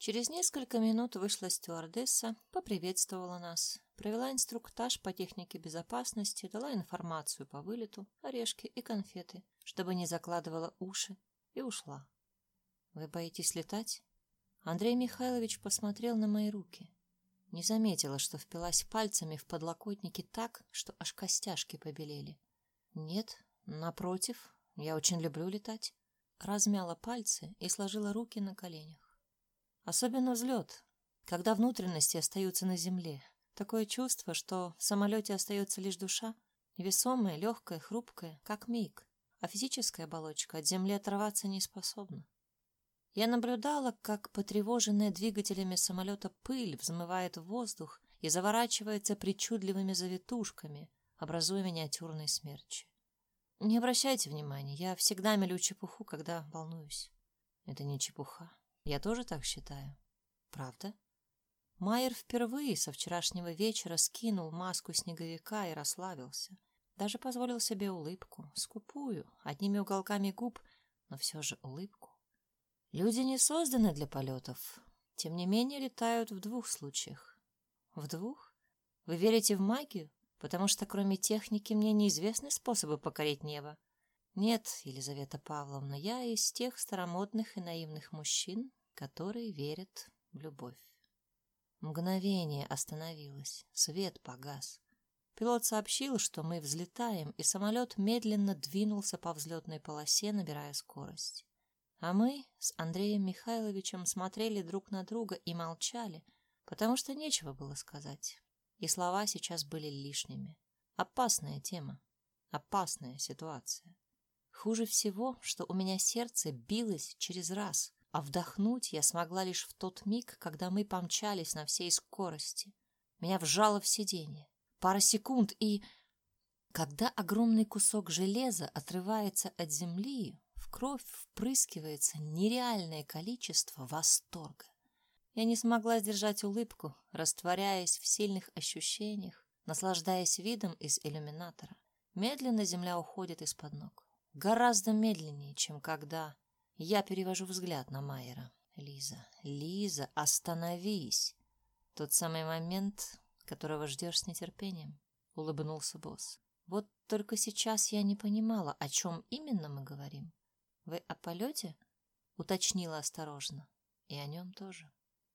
Через несколько минут вышла стюардесса, поприветствовала нас, провела инструктаж по технике безопасности, дала информацию по вылету, орешки и конфеты, чтобы не закладывала уши, и ушла. «Вы боитесь летать?» Андрей Михайлович посмотрел на мои руки. Не заметила, что впилась пальцами в подлокотники так, что аж костяшки побелели. «Нет, напротив, я очень люблю летать». Размяла пальцы и сложила руки на коленях. Особенно взлет, когда внутренности остаются на земле. Такое чувство, что в самолете остается лишь душа, невесомая, легкая, хрупкая, как миг, а физическая оболочка от земли оторваться не способна. Я наблюдала, как потревоженная двигателями самолета пыль взмывает в воздух и заворачивается причудливыми завитушками, образуя миниатюрные смерчи. Не обращайте внимания, я всегда мелю чепуху, когда волнуюсь. Это не чепуха. Я тоже так считаю. Правда? Майер впервые со вчерашнего вечера скинул маску снеговика и расслабился. Даже позволил себе улыбку, скупую, одними уголками губ, но все же улыбку. Люди не созданы для полетов. Тем не менее, летают в двух случаях. В двух? Вы верите в магию? Потому что кроме техники мне неизвестны способы покорить небо. Нет, Елизавета Павловна, я из тех старомодных и наивных мужчин, которые верят в любовь. Мгновение остановилось, свет погас. Пилот сообщил, что мы взлетаем, и самолет медленно двинулся по взлетной полосе, набирая скорость. А мы с Андреем Михайловичем смотрели друг на друга и молчали, потому что нечего было сказать. И слова сейчас были лишними. Опасная тема, опасная ситуация. Хуже всего, что у меня сердце билось через раз, а вдохнуть я смогла лишь в тот миг, когда мы помчались на всей скорости. Меня вжало в сиденье. Пара секунд, и... Когда огромный кусок железа отрывается от земли, в кровь впрыскивается нереальное количество восторга. Я не смогла сдержать улыбку, растворяясь в сильных ощущениях, наслаждаясь видом из иллюминатора. Медленно земля уходит из-под ног. Гораздо медленнее, чем когда я перевожу взгляд на Майера. Лиза, Лиза, остановись. Тот самый момент, которого ждешь с нетерпением, улыбнулся босс. Вот только сейчас я не понимала, о чем именно мы говорим. Вы о полете? Уточнила осторожно. И о нем тоже.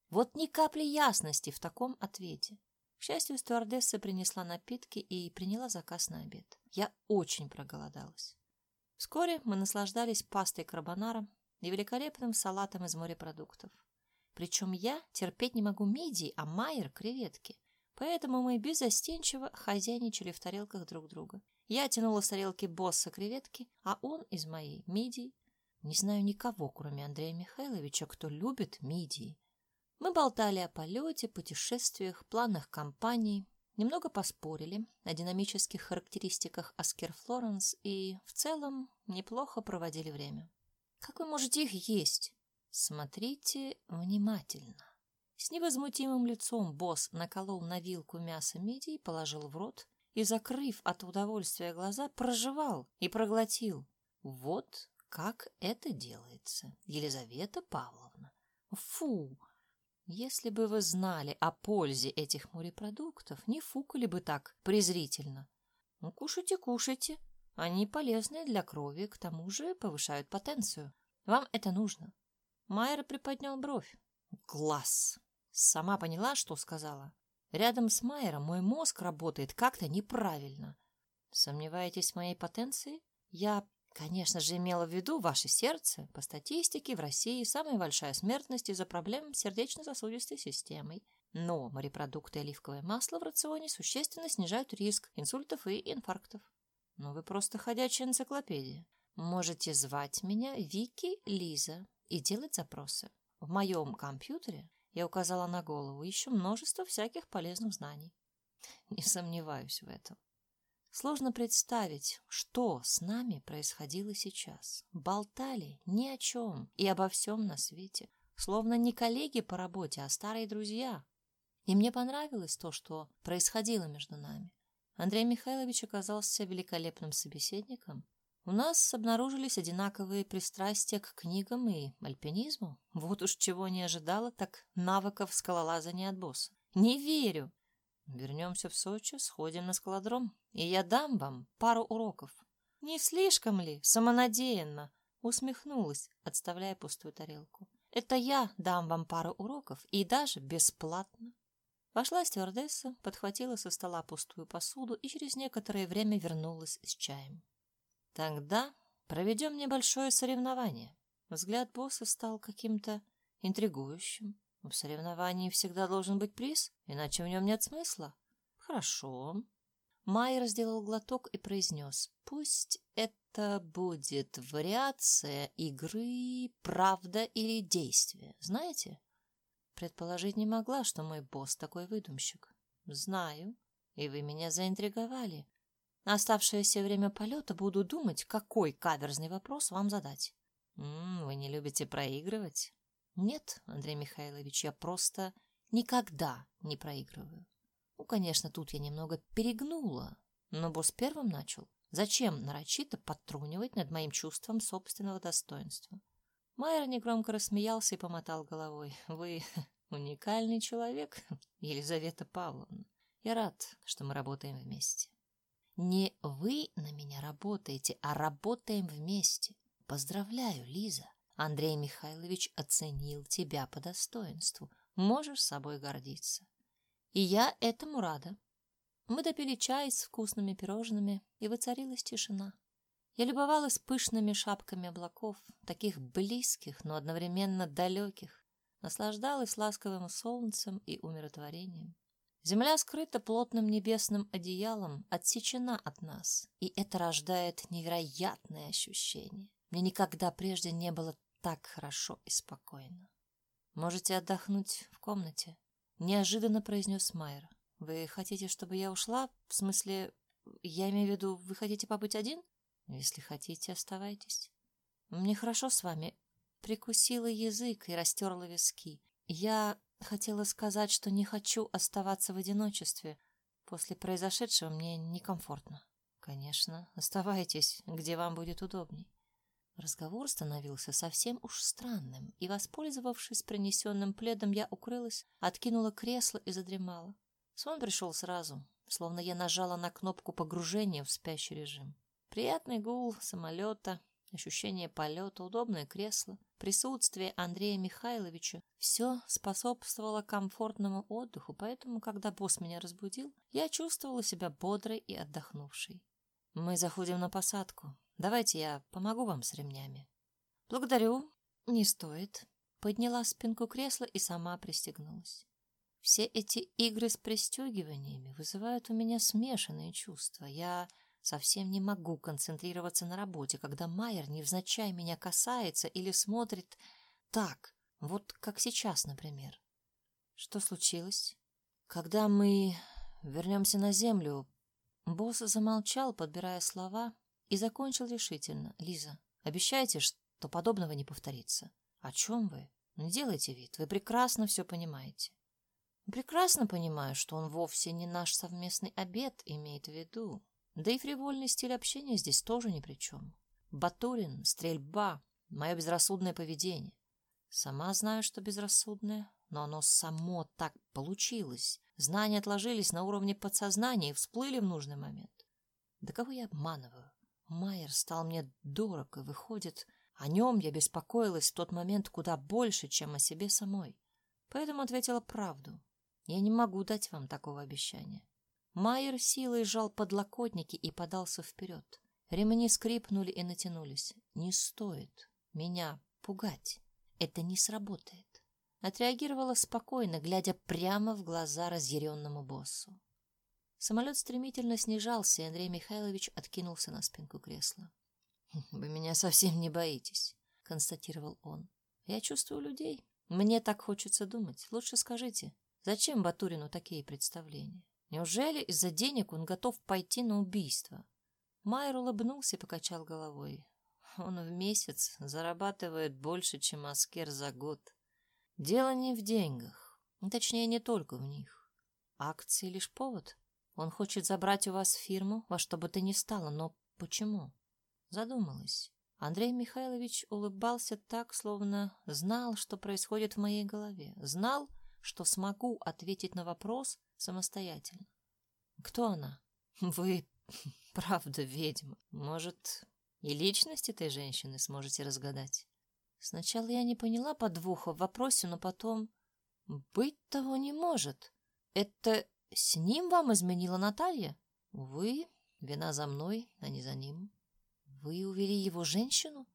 Вот ни капли ясности в таком ответе. К счастью, стюардесса принесла напитки и приняла заказ на обед. Я очень проголодалась. Вскоре мы наслаждались пастой карбонара и великолепным салатом из морепродуктов. Причем я терпеть не могу мидии, а Майер — креветки. Поэтому мы безостенчиво хозяйничали в тарелках друг друга. Я тянула с тарелки босса креветки, а он из моей мидии. Не знаю никого, кроме Андрея Михайловича, кто любит мидии. Мы болтали о полете, путешествиях, планах компании, Немного поспорили о динамических характеристиках Аскер Флоренс и в целом неплохо проводили время. Как вы можете их есть? Смотрите внимательно. С невозмутимым лицом босс наколол на вилку мясо мидий, положил в рот и, закрыв от удовольствия глаза, прожевал и проглотил. Вот как это делается, Елизавета Павловна. Фу! Если бы вы знали о пользе этих морепродуктов, не фукали бы так презрительно. Ну, кушайте, кушайте. Они полезны для крови, к тому же повышают потенцию. Вам это нужно. Майер приподнял бровь. Класс! Сама поняла, что сказала. Рядом с Майером мой мозг работает как-то неправильно. Сомневаетесь в моей потенции? Я Конечно же, имела в виду ваше сердце. По статистике, в России самая большая смертность из-за проблем с сердечно-сосудистой системой. Но морепродукты и оливковое масло в рационе существенно снижают риск инсультов и инфарктов. Ну, вы просто ходячая энциклопедия. Можете звать меня Вики Лиза и делать запросы. В моем компьютере я указала на голову еще множество всяких полезных знаний. Не сомневаюсь в этом. Сложно представить, что с нами происходило сейчас. Болтали ни о чем и обо всем на свете, словно не коллеги по работе, а старые друзья. И мне понравилось то, что происходило между нами. Андрей Михайлович оказался великолепным собеседником. У нас обнаружились одинаковые пристрастия к книгам и альпинизму. Вот уж чего не ожидала, так навыков скалолазания от босса. Не верю. Вернемся в Сочи, сходим на скалодром, и я дам вам пару уроков. Не слишком ли самонадеянно? Усмехнулась, отставляя пустую тарелку. Это я дам вам пару уроков, и даже бесплатно. Вошла стюардесса, подхватила со стола пустую посуду и через некоторое время вернулась с чаем. Тогда проведем небольшое соревнование. Взгляд босса стал каким-то интригующим. В соревновании всегда должен быть приз, иначе в нем нет смысла. Хорошо. Майер сделал глоток и произнес. Пусть это будет вариация игры «Правда или действие». Знаете? Предположить не могла, что мой босс такой выдумщик. Знаю. И вы меня заинтриговали. На оставшееся время полета буду думать, какой каверзный вопрос вам задать. М -м, вы не любите проигрывать? Нет, Андрей Михайлович, я просто никогда не проигрываю. Ну, конечно, тут я немного перегнула, но босс первым начал. Зачем нарочито подтрунивать над моим чувством собственного достоинства? Майер негромко рассмеялся и помотал головой. Вы уникальный человек, Елизавета Павловна. Я рад, что мы работаем вместе. Не вы на меня работаете, а работаем вместе. Поздравляю, Лиза. Андрей Михайлович оценил тебя по достоинству. Можешь собой гордиться. И я этому рада. Мы допили чай с вкусными пирожными, и воцарилась тишина. Я любовалась пышными шапками облаков, таких близких, но одновременно далеких, наслаждалась ласковым солнцем и умиротворением. Земля скрыта плотным небесным одеялом, отсечена от нас, и это рождает невероятное ощущение. Мне никогда прежде не было так хорошо и спокойно. «Можете отдохнуть в комнате», — неожиданно произнес Майер. «Вы хотите, чтобы я ушла? В смысле, я имею в виду, вы хотите побыть один? Если хотите, оставайтесь. Мне хорошо с вами». Прикусила язык и растерла виски. Я Хотела сказать, что не хочу оставаться в одиночестве. После произошедшего мне некомфортно. Конечно, оставайтесь, где вам будет удобней. Разговор становился совсем уж странным, и, воспользовавшись принесенным пледом, я укрылась, откинула кресло и задремала. Сон пришел сразу, словно я нажала на кнопку погружения в спящий режим. Приятный гул самолета, ощущение полета, удобное кресло, присутствие Андрея Михайловича — все способствовало комфортному отдыху, поэтому, когда босс меня разбудил, я чувствовала себя бодрой и отдохнувшей. «Мы заходим на посадку. Давайте я помогу вам с ремнями». «Благодарю. Не стоит». Подняла спинку кресла и сама пристегнулась. Все эти игры с пристегиваниями вызывают у меня смешанные чувства. Я Совсем не могу концентрироваться на работе, когда Майер невзначай меня касается или смотрит так, вот как сейчас, например. Что случилось? Когда мы вернемся на землю, босс замолчал, подбирая слова, и закончил решительно. Лиза, обещайте, что подобного не повторится. О чем вы? Не делайте вид, вы прекрасно все понимаете. Прекрасно понимаю, что он вовсе не наш совместный обед имеет в виду. Да и фривольный стиль общения здесь тоже ни при чем. Батурин, стрельба, мое безрассудное поведение. Сама знаю, что безрассудное, но оно само так получилось. Знания отложились на уровне подсознания и всплыли в нужный момент. Да кого я обманываю? Майер стал мне дорог, и выходит, о нем я беспокоилась в тот момент куда больше, чем о себе самой. Поэтому ответила правду. Я не могу дать вам такого обещания. Майер силой сжал подлокотники и подался вперед. Ремни скрипнули и натянулись. Не стоит меня пугать. Это не сработает. Отреагировала спокойно, глядя прямо в глаза разъяренному боссу. Самолет стремительно снижался, и Андрей Михайлович откинулся на спинку кресла. «Вы меня совсем не боитесь», — констатировал он. «Я чувствую людей. Мне так хочется думать. Лучше скажите, зачем Батурину такие представления?» Неужели из-за денег он готов пойти на убийство? Майер улыбнулся и покачал головой. Он в месяц зарабатывает больше, чем Аскер за год. Дело не в деньгах, точнее, не только в них. Акции лишь повод. Он хочет забрать у вас фирму во что бы то ни стало, но почему? задумалась. Андрей Михайлович улыбался так, словно знал, что происходит в моей голове, знал, что смогу ответить на вопрос самостоятельно. Кто она? Вы правда ведьма. Может, и личность этой женщины сможете разгадать? Сначала я не поняла подвоха в вопросе, но потом... Быть того не может. Это с ним вам изменила Наталья? Вы вина за мной, а не за ним. Вы увели его женщину?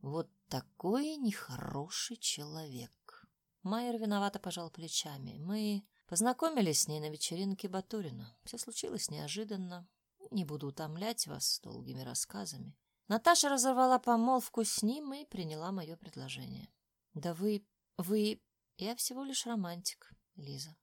Вот такой нехороший человек. Майер виновато пожал плечами. Мы познакомились с ней на вечеринке Батурина. Все случилось неожиданно. Не буду утомлять вас долгими рассказами. Наташа разорвала помолвку с ним и приняла мое предложение. Да вы... вы... Я всего лишь романтик, Лиза.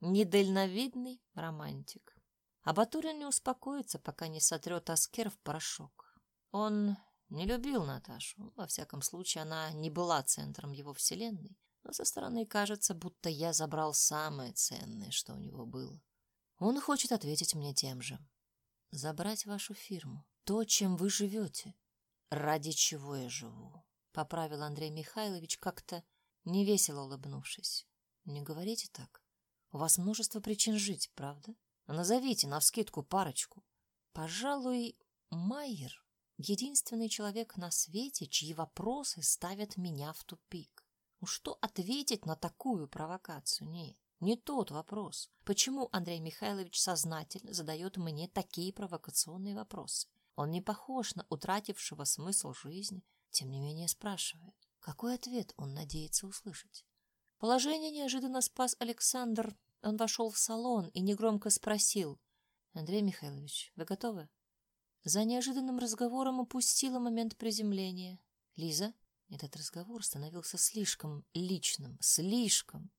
Недальновидный романтик. А Батурин не успокоится, пока не сотрет Аскер в порошок. Он не любил Наташу. Во всяком случае, она не была центром его вселенной. Но со стороны кажется, будто я забрал самое ценное, что у него было. Он хочет ответить мне тем же. Забрать вашу фирму. То, чем вы живете. Ради чего я живу. Поправил Андрей Михайлович как-то невесело улыбнувшись. Не говорите так. У вас множество причин жить, правда? Назовите навскидку парочку. Пожалуй, Майер — единственный человек на свете, чьи вопросы ставят меня в тупик. Ну что ответить на такую провокацию? Нет, не тот вопрос. Почему Андрей Михайлович сознательно задает мне такие провокационные вопросы? Он не похож на утратившего смысл жизни, тем не менее спрашивает. Какой ответ он надеется услышать? Положение неожиданно спас Александр. Он вошел в салон и негромко спросил. «Андрей Михайлович, вы готовы?» За неожиданным разговором упустила момент приземления. «Лиза?» Этот разговор становился слишком личным, слишком.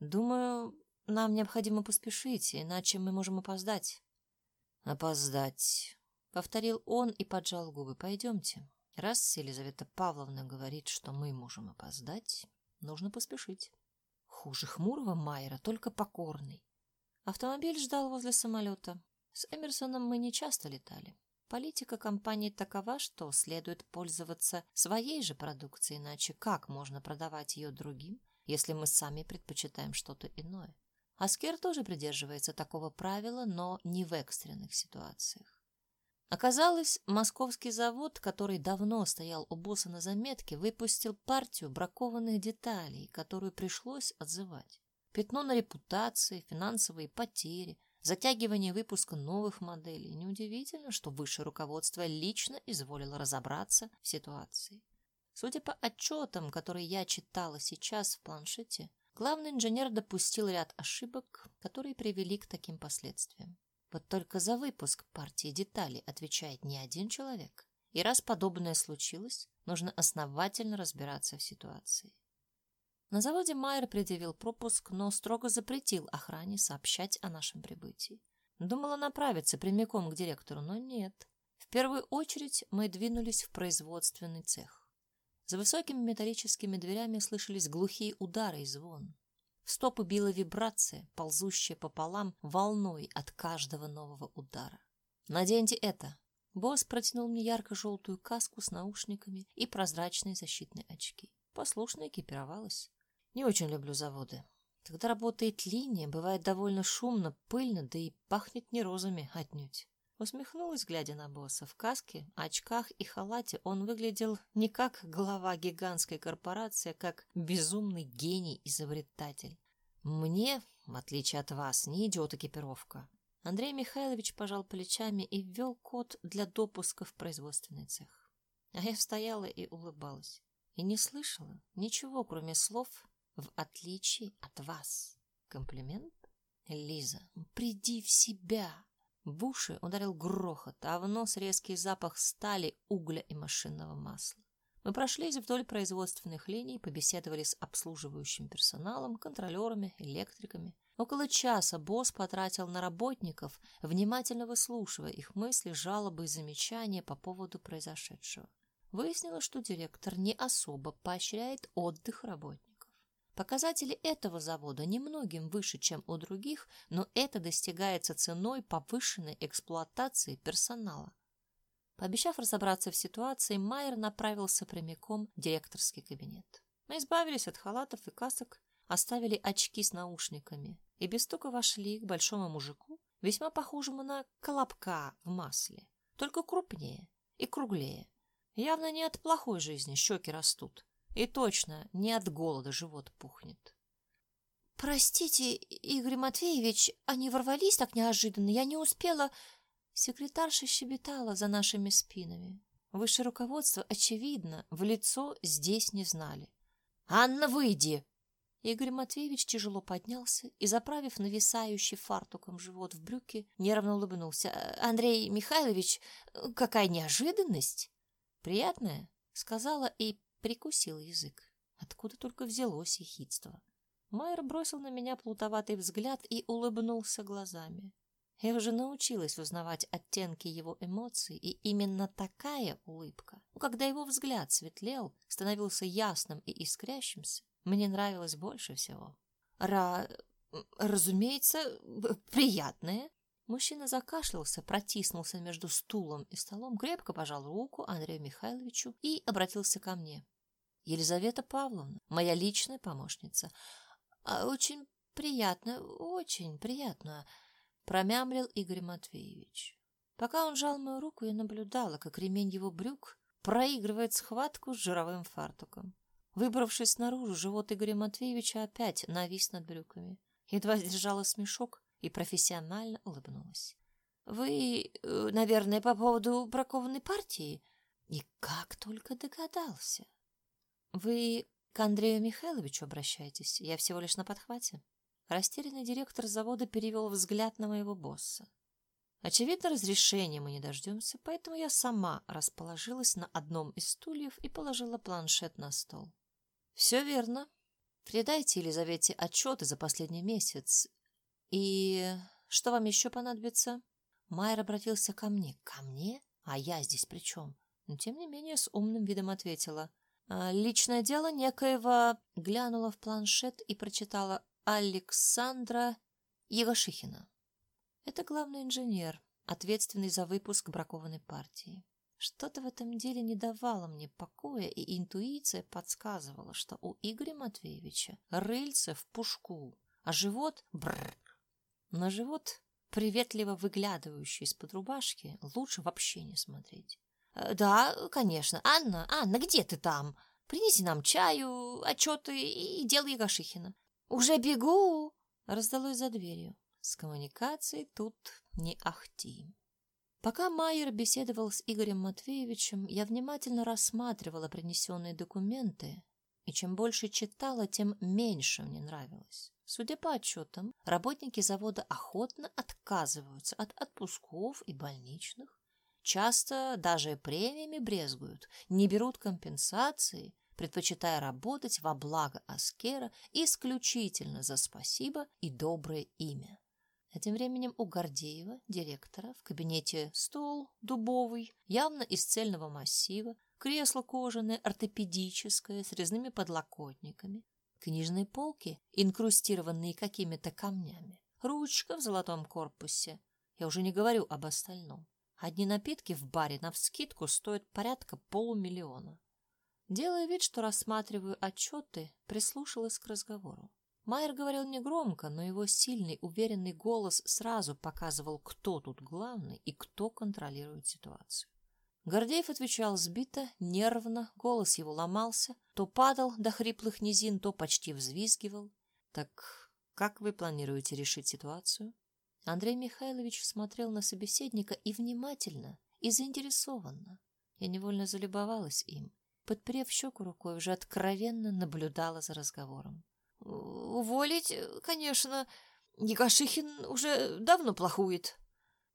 Думаю, нам необходимо поспешить, иначе мы можем опоздать. Опоздать, повторил он и поджал губы. Пойдемте. Раз Елизавета Павловна говорит, что мы можем опоздать, нужно поспешить. Хуже хмурого Майера, только покорный. Автомобиль ждал возле самолета. С Эмерсоном мы не часто летали. Политика компании такова, что следует пользоваться своей же продукцией, иначе как можно продавать ее другим, если мы сами предпочитаем что-то иное? Аскер тоже придерживается такого правила, но не в экстренных ситуациях. Оказалось, московский завод, который давно стоял у босса на заметке, выпустил партию бракованных деталей, которую пришлось отзывать. Пятно на репутации, финансовые потери, затягивание выпуска новых моделей. Неудивительно, что высшее руководство лично изволило разобраться в ситуации. Судя по отчетам, которые я читала сейчас в планшете, главный инженер допустил ряд ошибок, которые привели к таким последствиям. Вот только за выпуск партии деталей отвечает не один человек. И раз подобное случилось, нужно основательно разбираться в ситуации. На заводе Майер предъявил пропуск, но строго запретил охране сообщать о нашем прибытии. Думала направиться прямиком к директору, но нет. В первую очередь мы двинулись в производственный цех. За высокими металлическими дверями слышались глухие удары и звон. В стопы била вибрация, ползущая пополам волной от каждого нового удара. «Наденьте это!» Босс протянул мне ярко-желтую каску с наушниками и прозрачные защитные очки. Послушно экипировалась. Не очень люблю заводы. Когда работает линия, бывает довольно шумно, пыльно, да и пахнет не розами отнюдь. Усмехнулась, глядя на босса. В каске, очках и халате он выглядел не как глава гигантской корпорации, а как безумный гений-изобретатель. Мне, в отличие от вас, не идет экипировка. Андрей Михайлович пожал плечами и ввел код для допуска в производственный цех. А я стояла и улыбалась. И не слышала ничего, кроме слов «в отличие от вас». Комплимент? Лиза, приди в себя. В уши ударил грохот, а в нос резкий запах стали, угля и машинного масла. Мы прошлись вдоль производственных линий, побеседовали с обслуживающим персоналом, контролерами, электриками. Около часа босс потратил на работников, внимательно выслушивая их мысли, жалобы и замечания по поводу произошедшего. Выяснилось, что директор не особо поощряет отдых работников. Показатели этого завода немногим выше, чем у других, но это достигается ценой повышенной эксплуатации персонала. Пообещав разобраться в ситуации, Майер направился прямиком в директорский кабинет. Мы избавились от халатов и касок, оставили очки с наушниками и без стука вошли к большому мужику, весьма похожему на колобка в масле, только крупнее и круглее. Явно не от плохой жизни щеки растут, и точно не от голода живот пухнет. «Простите, Игорь Матвеевич, они ворвались так неожиданно, я не успела...» Секретарша щебетала за нашими спинами. Высшее руководство, очевидно, в лицо здесь не знали. «Анна, выйди!» Игорь Матвеевич тяжело поднялся и, заправив нависающий фартуком живот в брюки, нервно улыбнулся. «Андрей Михайлович, какая неожиданность!» «Приятная?» — сказала и прикусила язык. Откуда только взялось ехидство. Майер бросил на меня плутоватый взгляд и улыбнулся глазами. Я уже научилась узнавать оттенки его эмоций, и именно такая улыбка, когда его взгляд светлел, становился ясным и искрящимся, мне нравилось больше всего. Ра... разумеется, приятное. Мужчина закашлялся, протиснулся между стулом и столом, крепко пожал руку Андрею Михайловичу и обратился ко мне. Елизавета Павловна, моя личная помощница. А, очень приятно, очень приятно промямлил Игорь Матвеевич. Пока он жал мою руку, я наблюдала, как ремень его брюк проигрывает схватку с жировым фартуком. Выбравшись снаружи, живот Игоря Матвеевича опять навис над брюками. Едва сдержала смешок и профессионально улыбнулась. «Вы, э, наверное, по поводу бракованной партии?» И как только догадался. «Вы к Андрею Михайловичу обращаетесь? Я всего лишь на подхвате?» Растерянный директор завода перевел взгляд на моего босса. Очевидно, разрешения мы не дождемся, поэтому я сама расположилась на одном из стульев и положила планшет на стол. Все верно. Передайте Елизавете отчеты за последний месяц. И что вам еще понадобится? Майер обратился ко мне. Ко мне? А я здесь при чем? Но, тем не менее, с умным видом ответила. «А, личное дело некоего глянула в планшет и прочитала Александра Егошихина. Это главный инженер, ответственный за выпуск бракованной партии. Что-то в этом деле не давало мне покоя, и интуиция подсказывала, что у Игоря Матвеевича рыльце в пушку, а живот — бррр. На живот, приветливо выглядывающий из-под рубашки, лучше вообще не смотреть. «Э, «Да, конечно. Анна, Анна, где ты там? Принеси нам чаю, отчеты и дело Егошихина. «Уже бегу!» — раздалось за дверью. С коммуникацией тут не ахти. Пока Майер беседовал с Игорем Матвеевичем, я внимательно рассматривала принесенные документы, и чем больше читала, тем меньше мне нравилось. Судя по отчетам, работники завода охотно отказываются от отпусков и больничных, часто даже премиями брезгуют, не берут компенсации предпочитая работать во благо Аскера исключительно за спасибо и доброе имя. А тем временем у Гордеева, директора, в кабинете стол дубовый, явно из цельного массива, кресло кожаное, ортопедическое, с резными подлокотниками, книжные полки, инкрустированные какими-то камнями, ручка в золотом корпусе. Я уже не говорю об остальном. Одни напитки в баре навскидку стоят порядка полумиллиона. Делая вид, что рассматриваю отчеты, прислушалась к разговору. Майер говорил негромко, но его сильный, уверенный голос сразу показывал, кто тут главный и кто контролирует ситуацию. Гордеев отвечал сбито, нервно, голос его ломался, то падал до хриплых низин, то почти взвизгивал. «Так как вы планируете решить ситуацию?» Андрей Михайлович смотрел на собеседника и внимательно, и заинтересованно. Я невольно залюбовалась им подперев щеку рукой, уже откровенно наблюдала за разговором. «Уволить, конечно, Егошихин уже давно плохует».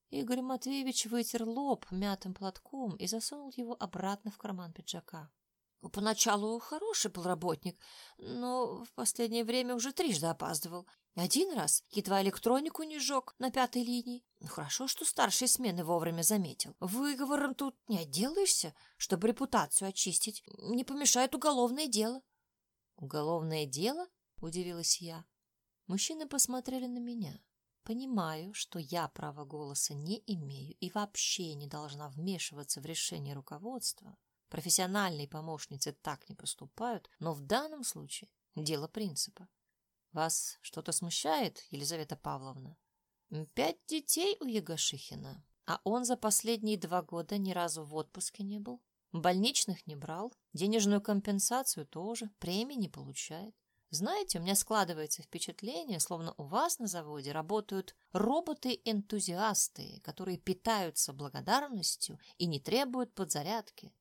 Игорь Матвеевич вытер лоб мятым платком и засунул его обратно в карман пиджака. Поначалу хороший был работник, но в последнее время уже трижды опаздывал. Один раз едва электронику не сжег на пятой линии. Ну, хорошо, что старший смены вовремя заметил. Выговором тут не отделаешься, чтобы репутацию очистить. Не помешает уголовное дело. «Уголовное дело?» — удивилась я. Мужчины посмотрели на меня. Понимаю, что я права голоса не имею и вообще не должна вмешиваться в решение руководства. Профессиональные помощницы так не поступают, но в данном случае дело принципа. Вас что-то смущает, Елизавета Павловна? Пять детей у Егошихина, а он за последние два года ни разу в отпуске не был. Больничных не брал, денежную компенсацию тоже, премии не получает. Знаете, у меня складывается впечатление, словно у вас на заводе работают роботы-энтузиасты, которые питаются благодарностью и не требуют подзарядки.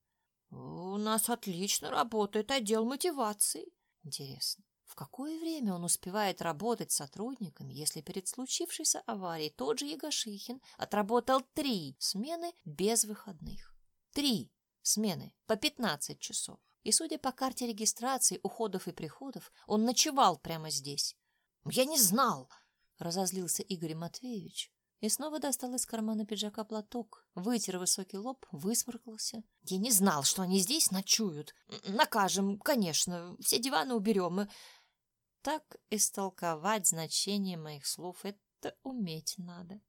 У нас отлично работает отдел мотивации. Интересно, в какое время он успевает работать с если перед случившейся аварией тот же Егошихин отработал три смены без выходных? Три смены по 15 часов. И, судя по карте регистрации, уходов и приходов, он ночевал прямо здесь. «Я не знал!» — разозлился Игорь Матвеевич. И снова достал из кармана пиджака платок, вытер высокий лоб, высморкался. «Я не знал, что они здесь ночуют. Накажем, конечно, все диваны уберем». Так истолковать значение моих слов — это уметь надо.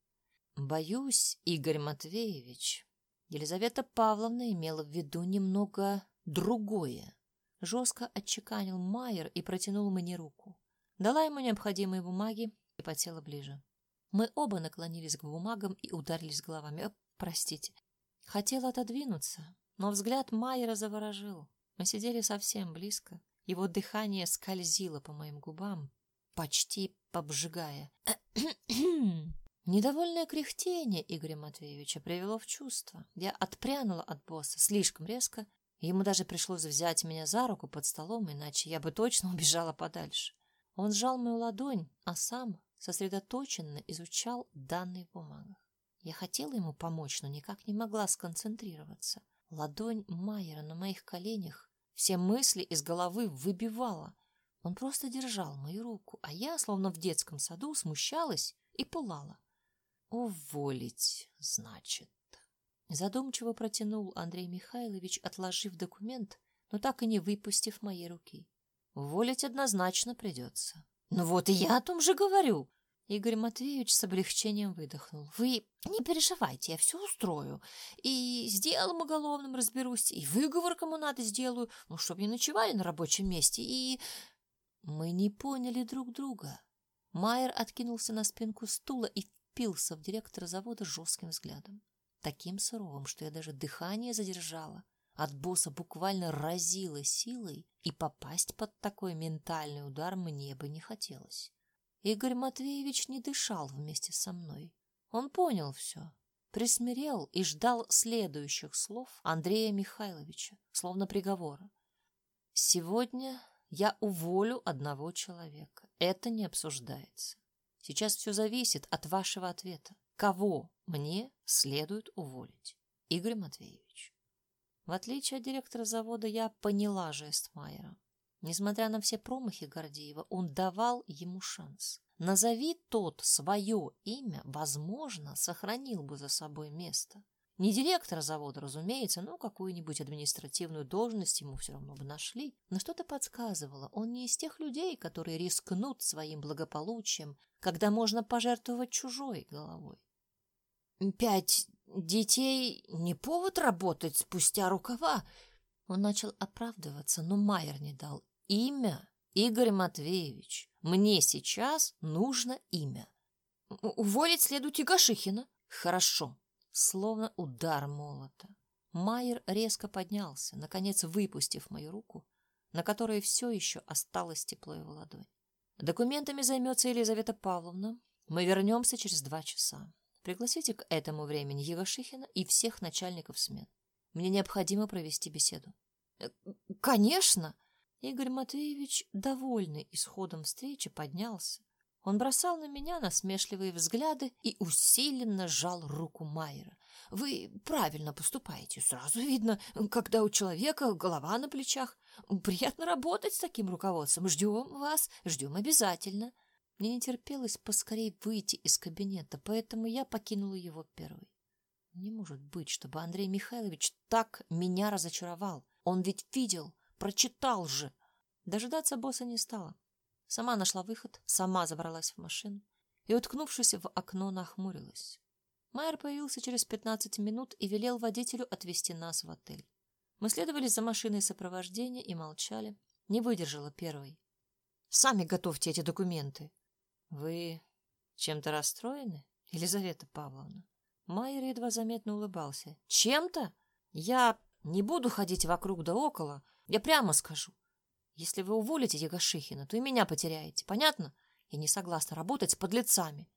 Боюсь, Игорь Матвеевич, Елизавета Павловна имела в виду немного другое. Жестко отчеканил Майер и протянул мне руку. Дала ему необходимые бумаги и подсела ближе. Мы оба наклонились к бумагам и ударились головами. О, простите. Хотел отодвинуться, но взгляд Майера заворожил. Мы сидели совсем близко. Его дыхание скользило по моим губам, почти обжигая. Недовольное кряхтение Игоря Матвеевича привело в чувство. Я отпрянула от босса слишком резко Ему даже пришлось взять меня за руку под столом, иначе я бы точно убежала подальше. Он сжал мою ладонь, а сам сосредоточенно изучал данные в бумагах. Я хотела ему помочь, но никак не могла сконцентрироваться. Ладонь Майера на моих коленях все мысли из головы выбивала. Он просто держал мою руку, а я, словно в детском саду, смущалась и пылала. «Уволить, значит». Задумчиво протянул Андрей Михайлович, отложив документ, но так и не выпустив моей руки. Уволить однозначно придется. Ну вот и я о том же говорю. Игорь Матвеевич с облегчением выдохнул. Вы не переживайте, я все устрою. И с делом уголовным разберусь, и выговор кому надо сделаю, ну, чтобы не ночевали на рабочем месте, и... Мы не поняли друг друга. Майер откинулся на спинку стула и впился в директора завода жестким взглядом таким суровым, что я даже дыхание задержала. От босса буквально разило силой, и попасть под такой ментальный удар мне бы не хотелось. Игорь Матвеевич не дышал вместе со мной. Он понял все, присмирел и ждал следующих слов Андрея Михайловича, словно приговора. «Сегодня я уволю одного человека. Это не обсуждается. Сейчас все зависит от вашего ответа. Кого мне следует уволить? Игорь Матвеевич. В отличие от директора завода, я поняла жест Майера. Несмотря на все промахи Гордеева, он давал ему шанс. Назови тот свое имя, возможно, сохранил бы за собой место. Не директора завода, разумеется, но какую-нибудь административную должность ему все равно бы нашли. Но что-то подсказывало, он не из тех людей, которые рискнут своим благополучием, когда можно пожертвовать чужой головой. Пять детей — не повод работать спустя рукава. Он начал оправдываться, но Майер не дал. Имя Игорь Матвеевич. Мне сейчас нужно имя. Уволить следует Игашихина. Хорошо. Словно удар молота. Майер резко поднялся, наконец выпустив мою руку, на которой все еще осталось тепло его ладонь. Документами займется Елизавета Павловна. Мы вернемся через два часа. Пригласите к этому времени Егошихина и всех начальников смен. Мне необходимо провести беседу. Э, конечно. Игорь Матвеевич, довольный исходом встречи, поднялся. Он бросал на меня насмешливые взгляды и усиленно сжал руку Майера. Вы правильно поступаете. Сразу видно, когда у человека голова на плечах. Приятно работать с таким руководством. Ждем вас, ждем обязательно. Мне не терпелось поскорей выйти из кабинета, поэтому я покинула его первой. Не может быть, чтобы Андрей Михайлович так меня разочаровал. Он ведь видел, прочитал же. Дожидаться босса не стала. Сама нашла выход, сама забралась в машину. и, уткнувшись в окно, нахмурилась. Майер появился через пятнадцать минут и велел водителю отвезти нас в отель. Мы следовали за машиной сопровождения и молчали. Не выдержала первой. «Сами готовьте эти документы». «Вы чем-то расстроены, Елизавета Павловна?» Майер едва заметно улыбался. «Чем-то? Я не буду ходить вокруг да около. Я прямо скажу. Если вы уволите Ягошихина, то и меня потеряете. Понятно? Я не согласна работать с подлецами».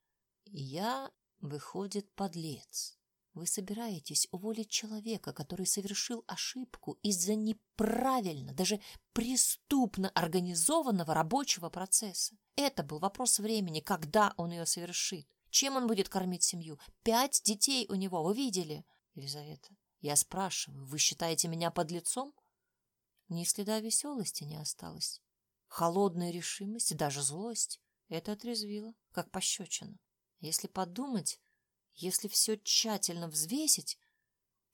«Я, выходит, подлец. Вы собираетесь уволить человека, который совершил ошибку из-за неправильно, даже преступно организованного рабочего процесса. Это был вопрос времени, когда он ее совершит. Чем он будет кормить семью? Пять детей у него, вы видели? Елизавета, я спрашиваю, вы считаете меня под лицом? Ни следа веселости не осталось. Холодная решимость и даже злость. Это отрезвило, как пощечина. Если подумать, если все тщательно взвесить...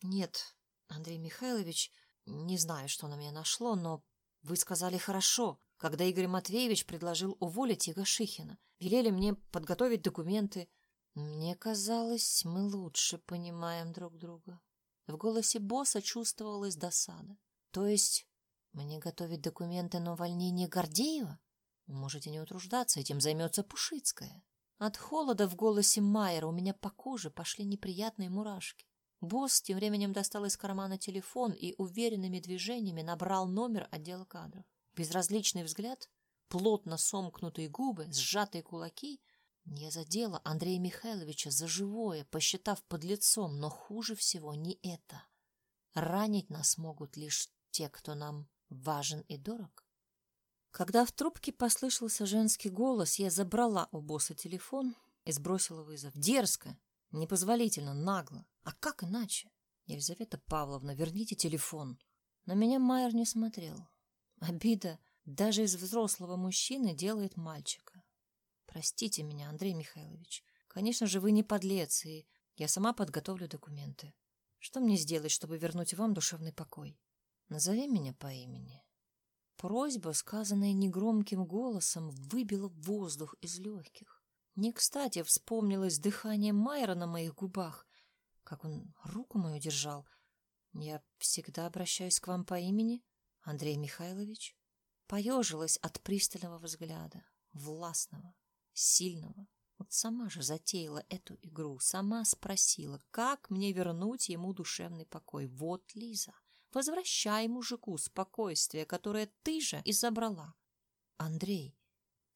Нет, Андрей Михайлович, не знаю, что на меня нашло, но вы сказали хорошо, когда Игорь Матвеевич предложил уволить Егошихина. Велели мне подготовить документы. Мне казалось, мы лучше понимаем друг друга. В голосе босса чувствовалась досада. То есть мне готовить документы на увольнение Гордеева? Можете не утруждаться, этим займется Пушицкая. От холода в голосе Майера у меня по коже пошли неприятные мурашки. Босс тем временем достал из кармана телефон и уверенными движениями набрал номер отдела кадров. Безразличный взгляд, плотно сомкнутые губы, сжатые кулаки. Я задела Андрея Михайловича за живое, посчитав под лицом, но хуже всего не это. Ранить нас могут лишь те, кто нам важен и дорог. Когда в трубке послышался женский голос, я забрала у босса телефон и сбросила вызов. Дерзко, непозволительно, нагло. А как иначе? Елизавета Павловна, верните телефон. На меня Майер не смотрел. Обида даже из взрослого мужчины делает мальчика. Простите меня, Андрей Михайлович. Конечно же, вы не подлец, и я сама подготовлю документы. Что мне сделать, чтобы вернуть вам душевный покой? Назови меня по имени. Просьба, сказанная негромким голосом, выбила воздух из легких. Не кстати вспомнилось дыхание Майера на моих губах, как он руку мою держал. Я всегда обращаюсь к вам по имени, Андрей Михайлович. Поежилась от пристального взгляда, властного, сильного. Вот сама же затеяла эту игру, сама спросила, как мне вернуть ему душевный покой. Вот, Лиза, возвращай мужику спокойствие, которое ты же и забрала. Андрей,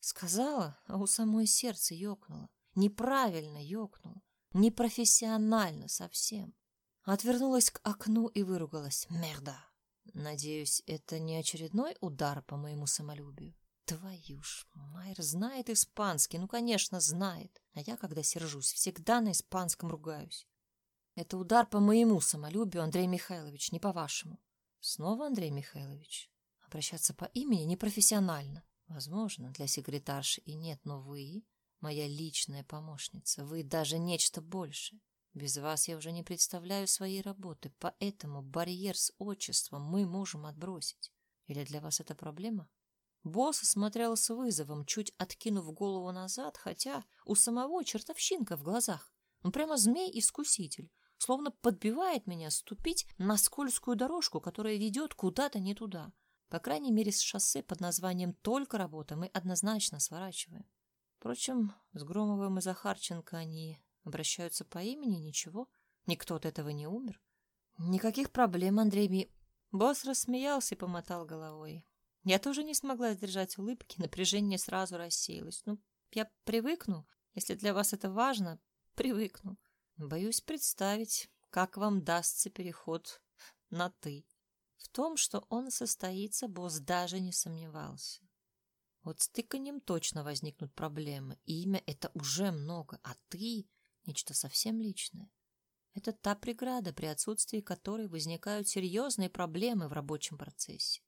сказала, а у самой сердце ёкнуло. Неправильно ёкнуло, непрофессионально совсем. Отвернулась к окну и выругалась. Мерда! Надеюсь, это не очередной удар по моему самолюбию. Твою ж, Майер знает испанский, ну, конечно, знает. А я, когда сержусь, всегда на испанском ругаюсь. Это удар по моему самолюбию, Андрей Михайлович, не по вашему. Снова Андрей Михайлович. Обращаться по имени непрофессионально. Возможно, для секретарши и нет, но вы моя личная помощница. Вы даже нечто большее. Без вас я уже не представляю своей работы, поэтому барьер с отчеством мы можем отбросить. Или для вас это проблема? Босс смотрел с вызовом, чуть откинув голову назад, хотя у самого чертовщинка в глазах. Он прямо змей-искуситель, словно подбивает меня ступить на скользкую дорожку, которая ведет куда-то не туда. По крайней мере, с шоссе под названием «Только работа» мы однозначно сворачиваем. Впрочем, с Громовым и Захарченко они Обращаются по имени, ничего. Никто от этого не умер. Никаких проблем, Андрей Ми... Босс рассмеялся и помотал головой. Я тоже не смогла сдержать улыбки, напряжение сразу рассеялось. Ну, я привыкну. Если для вас это важно, привыкну. Боюсь представить, как вам дастся переход на «ты». В том, что он состоится, босс даже не сомневался. Вот с тыканьем точно возникнут проблемы. Имя — это уже много, а «ты» нечто совсем личное. Это та преграда, при отсутствии которой возникают серьезные проблемы в рабочем процессе.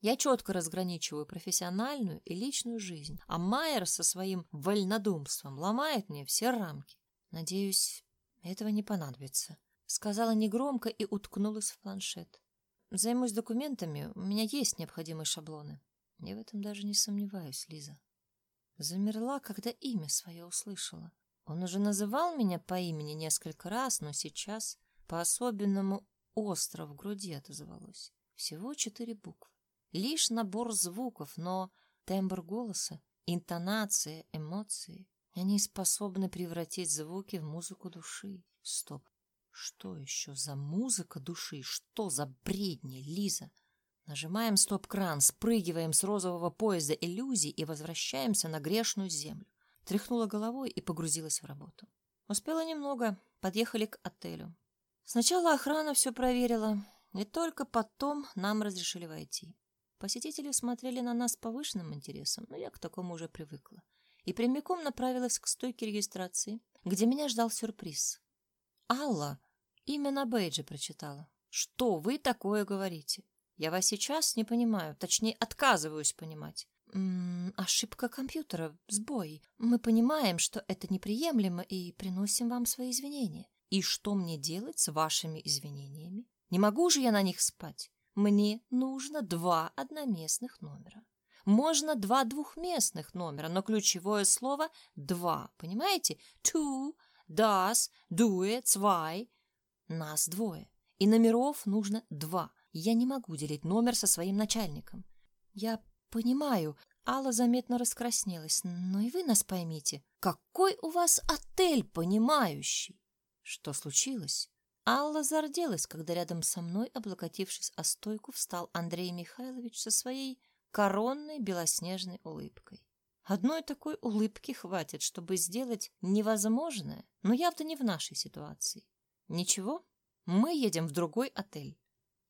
Я четко разграничиваю профессиональную и личную жизнь, а Майер со своим вольнодумством ломает мне все рамки. Надеюсь, этого не понадобится. Сказала негромко и уткнулась в планшет. Займусь документами, у меня есть необходимые шаблоны. Я в этом даже не сомневаюсь, Лиза. Замерла, когда имя свое услышала. Он уже называл меня по имени несколько раз, но сейчас по-особенному остро в груди отозвалось. Всего четыре буквы. Лишь набор звуков, но тембр голоса, интонация, эмоции. Они способны превратить звуки в музыку души. Стоп. Что еще за музыка души? Что за бредни, Лиза? Нажимаем стоп-кран, спрыгиваем с розового поезда иллюзий и возвращаемся на грешную землю. Тряхнула головой и погрузилась в работу. Успела немного, подъехали к отелю. Сначала охрана все проверила, и только потом нам разрешили войти. Посетители смотрели на нас с повышенным интересом, но я к такому уже привыкла. И прямиком направилась к стойке регистрации, где меня ждал сюрприз. «Алла!» Имя на бейджи прочитала. «Что вы такое говорите? Я вас сейчас не понимаю, точнее, отказываюсь понимать. М -м, ошибка компьютера, сбой. Мы понимаем, что это неприемлемо и приносим вам свои извинения. И что мне делать с вашими извинениями? Не могу же я на них спать. Мне нужно два одноместных номера. Можно два двухместных номера, но ключевое слово «два». Понимаете? Two, das, due, zwei. Нас двое. И номеров нужно два. Я не могу делить номер со своим начальником. Я понимаю, Алла заметно раскраснелась. Но и вы нас поймите. Какой у вас отель понимающий? Что случилось? Алла зарделась, когда рядом со мной, облокотившись о стойку, встал Андрей Михайлович со своей коронной белоснежной улыбкой. Одной такой улыбки хватит, чтобы сделать невозможное, но явно не в нашей ситуации. Ничего, мы едем в другой отель.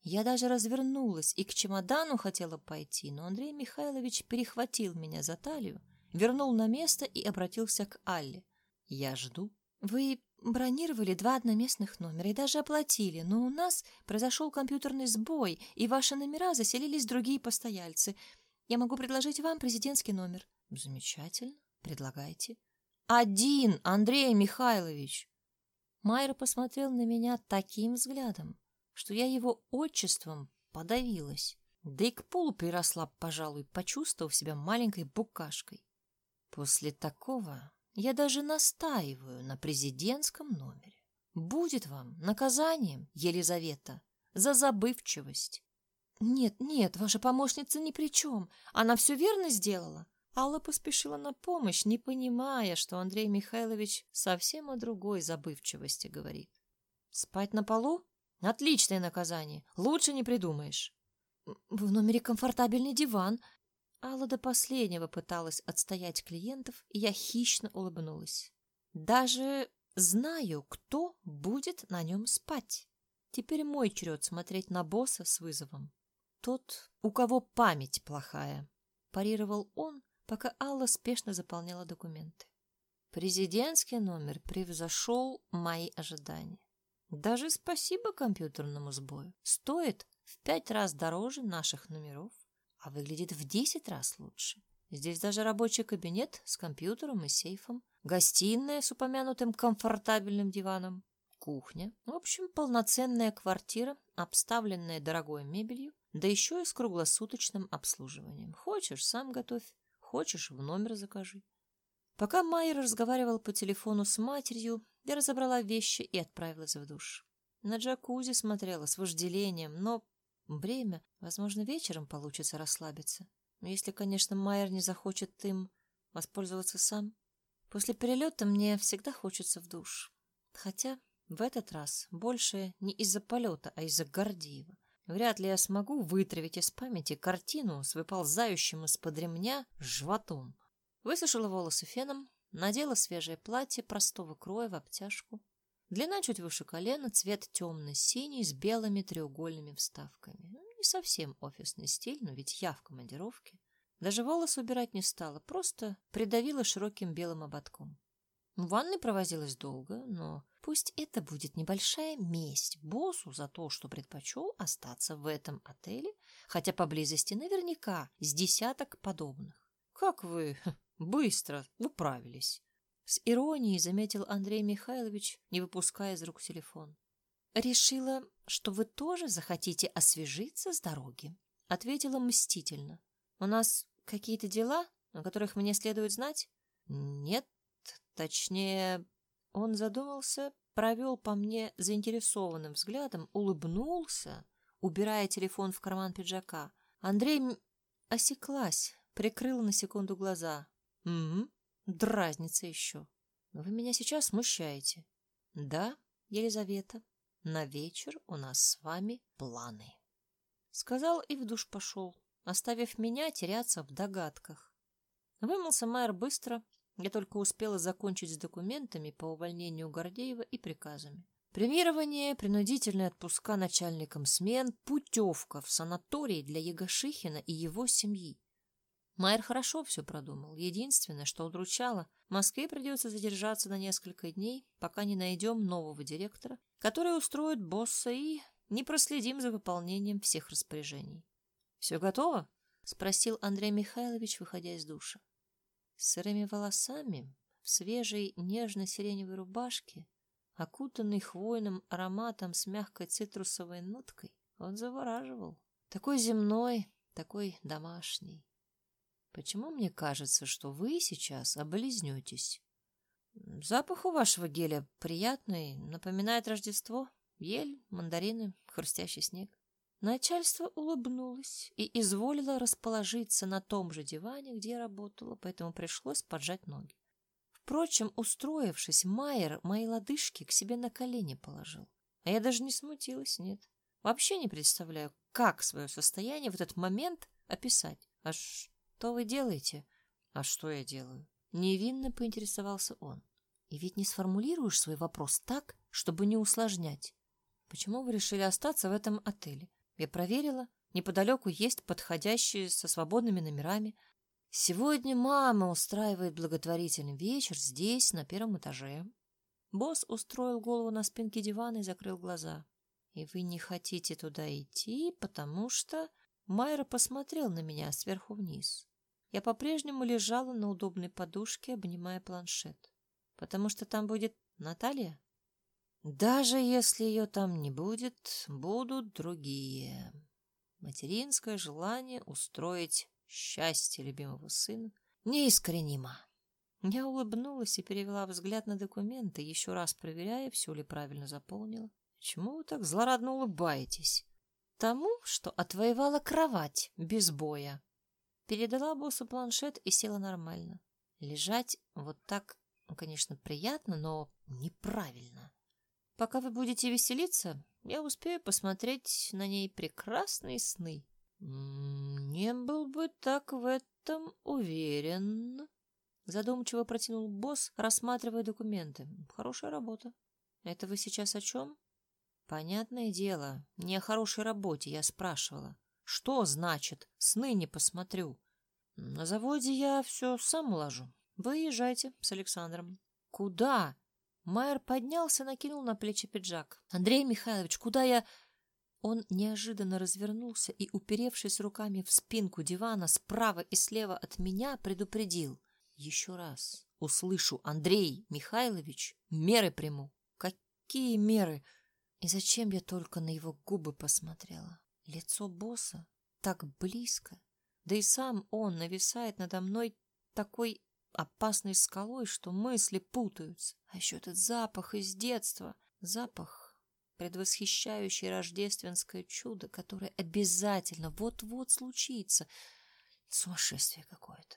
Я даже развернулась и к чемодану хотела пойти, но Андрей Михайлович перехватил меня за талию, вернул на место и обратился к Алле. Я жду. Вы бронировали два одноместных номера и даже оплатили, но у нас произошел компьютерный сбой, и ваши номера заселились другие постояльцы. Я могу предложить вам президентский номер. Замечательно. Предлагайте. Один, Андрей Михайлович. Майра посмотрел на меня таким взглядом, что я его отчеством подавилась. Да и к полу приросла, пожалуй, почувствовав себя маленькой букашкой. После такого я даже настаиваю на президентском номере. Будет вам наказанием, Елизавета, за забывчивость. Нет, нет, ваша помощница ни при чем. Она все верно сделала. Алла поспешила на помощь, не понимая, что Андрей Михайлович совсем о другой забывчивости говорит. Спать на полу? Отличное наказание. Лучше не придумаешь. В номере комфортабельный диван, Алла до последнего пыталась отстоять клиентов, и я хищно улыбнулась. Даже знаю, кто будет на нем спать. Теперь мой черед смотреть на босса с вызовом. Тот, у кого память плохая, парировал он, пока Алла спешно заполняла документы. Президентский номер превзошел мои ожидания. Даже спасибо компьютерному сбою. Стоит в пять раз дороже наших номеров а выглядит в десять раз лучше. Здесь даже рабочий кабинет с компьютером и сейфом, гостиная с упомянутым комфортабельным диваном, кухня. В общем, полноценная квартира, обставленная дорогой мебелью, да еще и с круглосуточным обслуживанием. Хочешь, сам готовь, хочешь, в номер закажи. Пока Майер разговаривал по телефону с матерью, я разобрала вещи и отправилась в душ. На джакузи смотрела с вожделением, но Время. Возможно, вечером получится расслабиться. Если, конечно, Майер не захочет им воспользоваться сам. После перелета мне всегда хочется в душ. Хотя в этот раз больше не из-за полета, а из-за Гордеева. Вряд ли я смогу вытравить из памяти картину с выползающим из-под ремня животом. Высушила волосы феном, надела свежее платье простого кроя в обтяжку, Длина чуть выше колена, цвет темно-синий с белыми треугольными вставками. Ну, не совсем офисный стиль, но ведь я в командировке. Даже волосы убирать не стала, просто придавила широким белым ободком. В ванной провозилась долго, но пусть это будет небольшая месть боссу за то, что предпочел остаться в этом отеле, хотя поблизости наверняка с десяток подобных. Как вы быстро управились. С иронией заметил Андрей Михайлович, не выпуская из рук телефон. «Решила, что вы тоже захотите освежиться с дороги», — ответила мстительно. «У нас какие-то дела, о которых мне следует знать? Нет, точнее, он задумался, провел по мне заинтересованным взглядом, улыбнулся, убирая телефон в карман пиджака. Андрей осеклась, прикрыла на секунду глаза. «Угу, дразнится еще. Вы меня сейчас смущаете». «Да, Елизавета, на вечер у нас с вами планы». Сказал и в душ пошел, оставив меня теряться в догадках. Вымылся Майер быстро, я только успела закончить с документами по увольнению Гордеева и приказами. Премирование, принудительные отпуска начальникам смен, путевка в санаторий для Егошихина и его семьи. Майер хорошо все продумал. Единственное, что удручало, Москве придется задержаться на несколько дней, пока не найдем нового директора, который устроит босса и не проследим за выполнением всех распоряжений. «Все готово?» — спросил Андрей Михайлович, выходя из душа. С сырыми волосами, в свежей нежно-сиреневой рубашке, окутанный хвойным ароматом с мягкой цитрусовой ноткой, он завораживал. Такой земной, такой домашний. Почему мне кажется, что вы сейчас облизнетесь? Запах у вашего геля приятный, напоминает Рождество. Ель, мандарины, хрустящий снег. Начальство улыбнулось и изволило расположиться на том же диване, где работала, поэтому пришлось поджать ноги. Впрочем, устроившись, Майер мои лодыжки к себе на колени положил. А я даже не смутилась, нет. Вообще не представляю, как свое состояние в этот момент описать. А что вы делаете? А что я делаю? Невинно поинтересовался он. И ведь не сформулируешь свой вопрос так, чтобы не усложнять. Почему вы решили остаться в этом отеле? Я проверила, неподалеку есть подходящие со свободными номерами. Сегодня мама устраивает благотворительный вечер здесь, на первом этаже. Босс устроил голову на спинке дивана и закрыл глаза. И вы не хотите туда идти, потому что... Майра посмотрел на меня сверху вниз. Я по-прежнему лежала на удобной подушке, обнимая планшет. Потому что там будет Наталья? Даже если ее там не будет, будут другие. Материнское желание устроить счастье любимого сына неискоренимо. Я улыбнулась и перевела взгляд на документы, еще раз проверяя, все ли правильно заполнила. Почему вы так злорадно улыбаетесь? Тому, что отвоевала кровать без боя. Передала боссу планшет и села нормально. Лежать вот так, ну, конечно, приятно, но неправильно. Пока вы будете веселиться, я успею посмотреть на ней прекрасные сны. Не был бы так в этом уверен. Задумчиво протянул босс, рассматривая документы. Хорошая работа. Это вы сейчас о чем? Понятное дело, не о хорошей работе я спрашивала. Что значит «сны не посмотрю»? На заводе я все сам уложу. Вы езжайте с Александром. Куда? Майер поднялся, накинул на плечи пиджак. Андрей Михайлович, куда я... Он неожиданно развернулся и, уперевшись руками в спинку дивана справа и слева от меня, предупредил. Еще раз услышу Андрей Михайлович, меры приму. Какие меры? И зачем я только на его губы посмотрела? Лицо босса так близко, да и сам он нависает надо мной такой опасной скалой, что мысли путаются. А еще этот запах из детства. Запах, предвосхищающий рождественское чудо, которое обязательно вот-вот случится. Сумасшествие какое-то.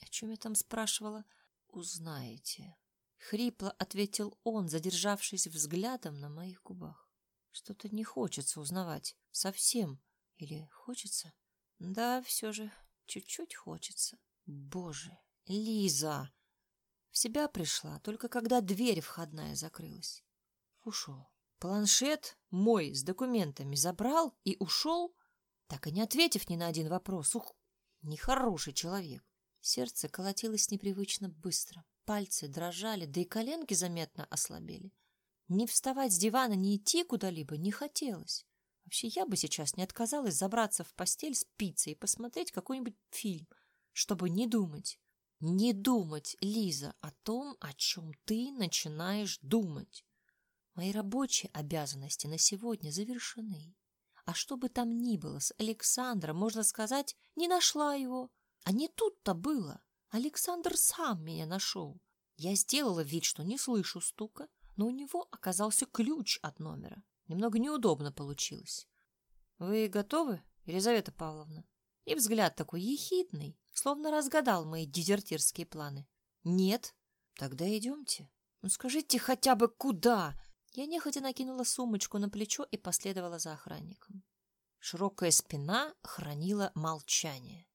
О чем я там спрашивала? Узнаете. Хрипло ответил он, задержавшись взглядом на моих губах. Что-то не хочется узнавать. Совсем. Или хочется? Да, все же чуть-чуть хочется. Боже, Лиза! В себя пришла, только когда дверь входная закрылась. Ушел. Планшет мой с документами забрал и ушел, так и не ответив ни на один вопрос. Ух, нехороший человек. Сердце колотилось непривычно быстро. Пальцы дрожали, да и коленки заметно ослабели. Не вставать с дивана, не идти куда-либо не хотелось. Вообще, я бы сейчас не отказалась забраться в постель с пиццей и посмотреть какой-нибудь фильм, чтобы не думать. Не думать, Лиза, о том, о чем ты начинаешь думать. Мои рабочие обязанности на сегодня завершены. А что бы там ни было с Александром, можно сказать, не нашла его. А не тут-то было. Александр сам меня нашел. Я сделала вид, что не слышу стука, но у него оказался ключ от номера. Немного неудобно получилось. «Вы готовы, Елизавета Павловна?» И взгляд такой ехидный, словно разгадал мои дезертирские планы. «Нет?» «Тогда идемте». «Ну скажите хотя бы куда?» Я нехотя накинула сумочку на плечо и последовала за охранником. Широкая спина хранила молчание.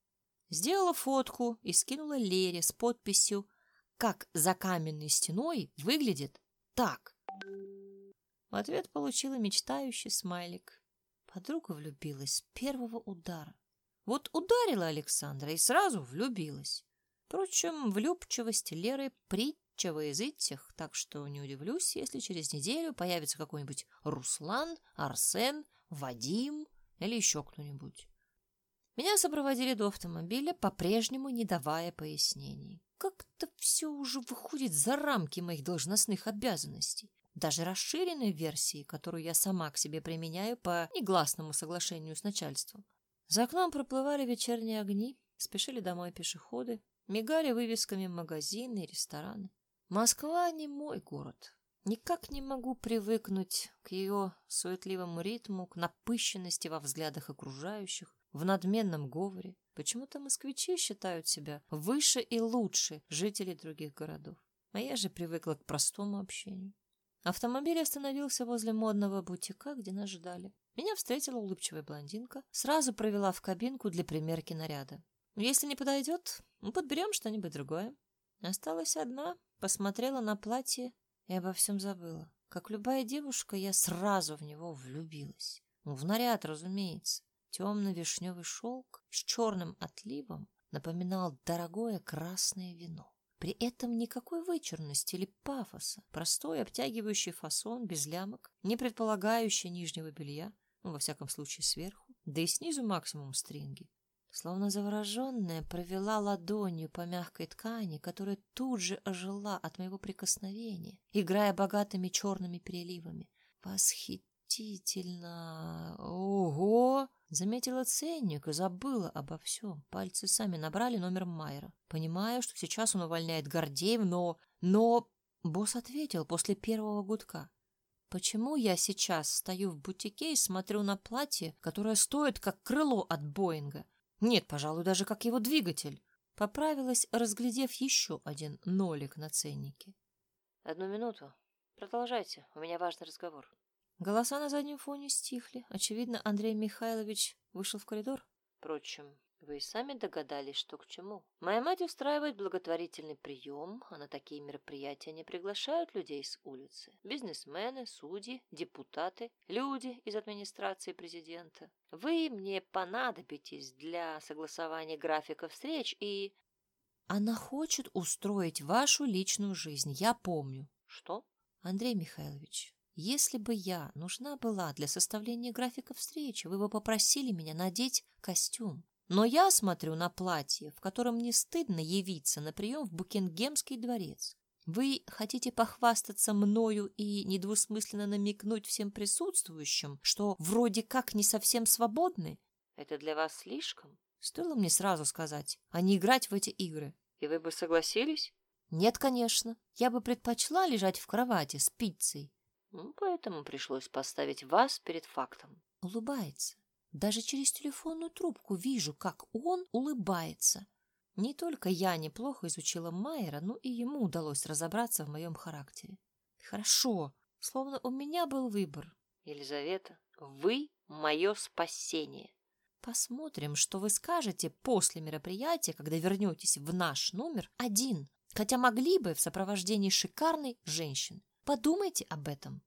Сделала фотку и скинула Лере с подписью «Как за каменной стеной выглядит так». В ответ получила мечтающий смайлик. Подруга влюбилась с первого удара. Вот ударила Александра и сразу влюбилась. Впрочем, влюбчивость Леры притча во языцах, так что не удивлюсь, если через неделю появится какой-нибудь Руслан, Арсен, Вадим или еще кто-нибудь. Меня сопроводили до автомобиля, по-прежнему не давая пояснений. Как-то все уже выходит за рамки моих должностных обязанностей. Даже расширенной версии, которую я сама к себе применяю по негласному соглашению с начальством. За окном проплывали вечерние огни, спешили домой пешеходы, мигали вывесками магазины и рестораны. Москва не мой город. Никак не могу привыкнуть к ее суетливому ритму, к напыщенности во взглядах окружающих, в надменном говоре. Почему-то москвичи считают себя выше и лучше жителей других городов. А я же привыкла к простому общению. Автомобиль остановился возле модного бутика, где нас ждали. Меня встретила улыбчивая блондинка, сразу провела в кабинку для примерки наряда. Если не подойдет, мы подберем что-нибудь другое. Осталась одна, посмотрела на платье и обо всем забыла. Как любая девушка, я сразу в него влюбилась. Ну, в наряд, разумеется. Темно-вишневый шелк с черным отливом напоминал дорогое красное вино. При этом никакой вычурности или пафоса. Простой обтягивающий фасон без лямок, не предполагающий нижнего белья, ну, во всяком случае, сверху, да и снизу максимум стринги. Словно завороженная, провела ладонью по мягкой ткани, которая тут же ожила от моего прикосновения, играя богатыми черными переливами. Восхитительно! Ого! Заметила ценник и забыла обо всем. Пальцы сами набрали номер Майера. Понимаю, что сейчас он увольняет Гордеев, но... Но... Босс ответил после первого гудка. Почему я сейчас стою в бутике и смотрю на платье, которое стоит как крыло от Боинга? Нет, пожалуй, даже как его двигатель. Поправилась, разглядев еще один нолик на ценнике. Одну минуту. Продолжайте, у меня важный разговор. Голоса на заднем фоне стихли. Очевидно, Андрей Михайлович вышел в коридор. Впрочем, вы и сами догадались, что к чему. Моя мать устраивает благотворительный прием, а на такие мероприятия не приглашают людей с улицы. Бизнесмены, судьи, депутаты, люди из администрации президента. Вы мне понадобитесь для согласования графика встреч и... Она хочет устроить вашу личную жизнь, я помню. Что? Андрей Михайлович, если бы я нужна была для составления графика встречи, вы бы попросили меня надеть костюм. Но я смотрю на платье, в котором не стыдно явиться на прием в Букингемский дворец. Вы хотите похвастаться мною и недвусмысленно намекнуть всем присутствующим, что вроде как не совсем свободны? Это для вас слишком? Стоило мне сразу сказать, а не играть в эти игры. И вы бы согласились? Нет, конечно. Я бы предпочла лежать в кровати с пиццей. Ну, поэтому пришлось поставить вас перед фактом. Улыбается. Даже через телефонную трубку вижу, как он улыбается. Не только я неплохо изучила Майера, но и ему удалось разобраться в моем характере. Хорошо, словно у меня был выбор. Елизавета, вы мое спасение. Посмотрим, что вы скажете после мероприятия, когда вернетесь в наш номер один, хотя могли бы в сопровождении шикарной женщины. Подумайте об этом.